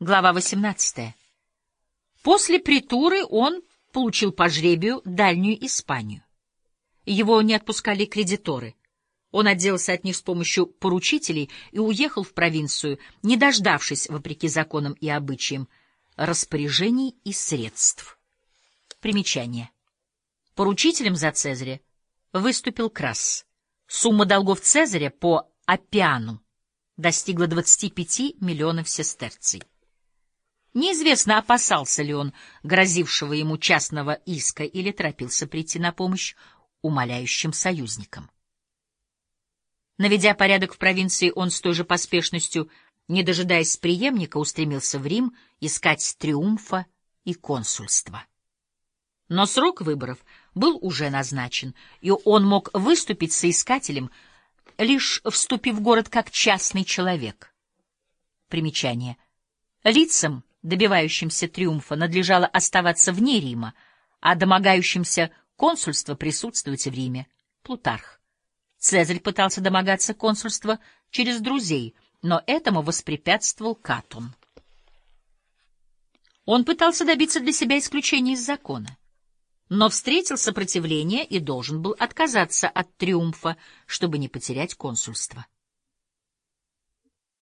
Глава 18. После притуры он получил по жребию дальнюю Испанию. Его не отпускали кредиторы. Он отделался от них с помощью поручителей и уехал в провинцию, не дождавшись, вопреки законам и обычаям, распоряжений и средств. Примечание. Поручителем за Цезаря выступил Крас. Сумма долгов Цезаря по Апиану достигла 25 миллионов сестерций. Неизвестно, опасался ли он грозившего ему частного иска или торопился прийти на помощь умоляющим союзникам. Наведя порядок в провинции, он с той же поспешностью, не дожидаясь преемника, устремился в Рим искать триумфа и консульства. Но срок выборов был уже назначен, и он мог выступить соискателем, лишь вступив в город как частный человек. Примечание. Лицам, добивающимся триумфа, надлежало оставаться вне Рима, а домогающимся консульства присутствовать в Риме. Плутарх. Цезарь пытался домогаться консульства через друзей, но этому воспрепятствовал Катон. Он пытался добиться для себя исключения из закона, но встретил сопротивление и должен был отказаться от триумфа, чтобы не потерять консульство.